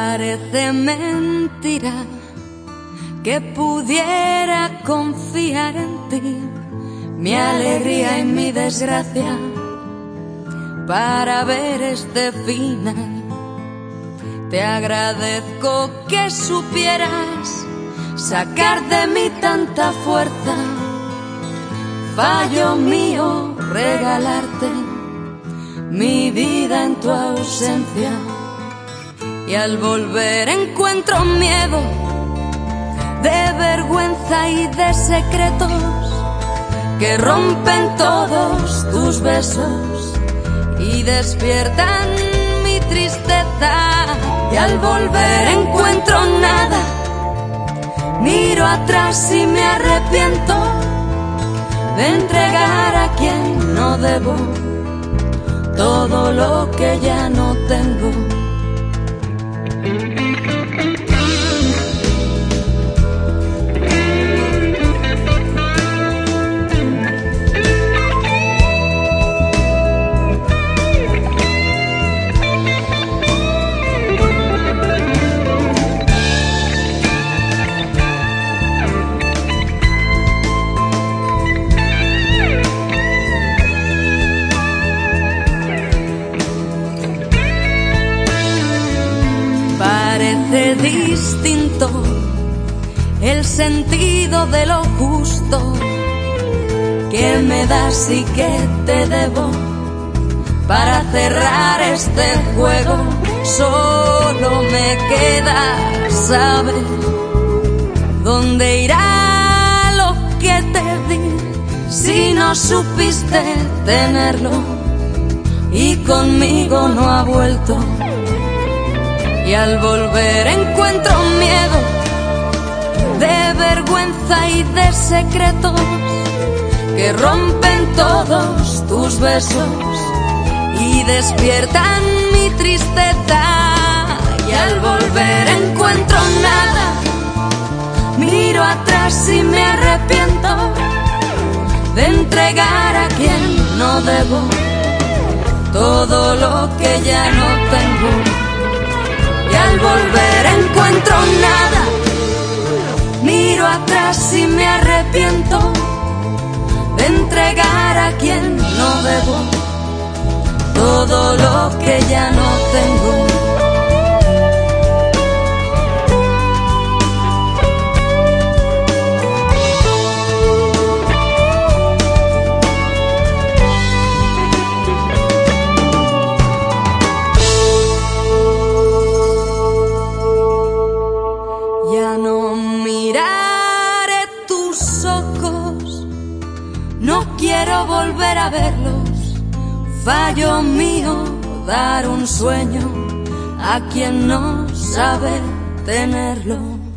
Parece mentira que pudiera confiar en ti, mi alegría y mi desgracia, para ver este final. Te agradezco que supieras sacar de mí tanta fuerza. Fallo mío regalarte mi vida en tu ausencia. Y al volver encuentro miedo de vergüenza y de secretos que rompen todos tus besos y despiertan mi tristeza y al volver encuentro nada. Miro atrás y me arrepiento de entregar a quien no debo todo lo que ya no tengo. Distinto el sentido de lo justo que me das y que te debo para cerrar este juego. Solo me queda saber dónde irá lo que te di si no supiste tenerlo y conmigo no ha vuelto y al volver encuentro miedo de vergüenza y de secretos que rompen todos tus besos y despiertan mi tristeza. Y al volver encuentro nada miro atrás y me arrepiento de entregar a quien no debo todo lo que ya no tengo y al volver encuentro no quiero volver a verlos. Fallo mío dar un sueño a quien no sabe tenerlo.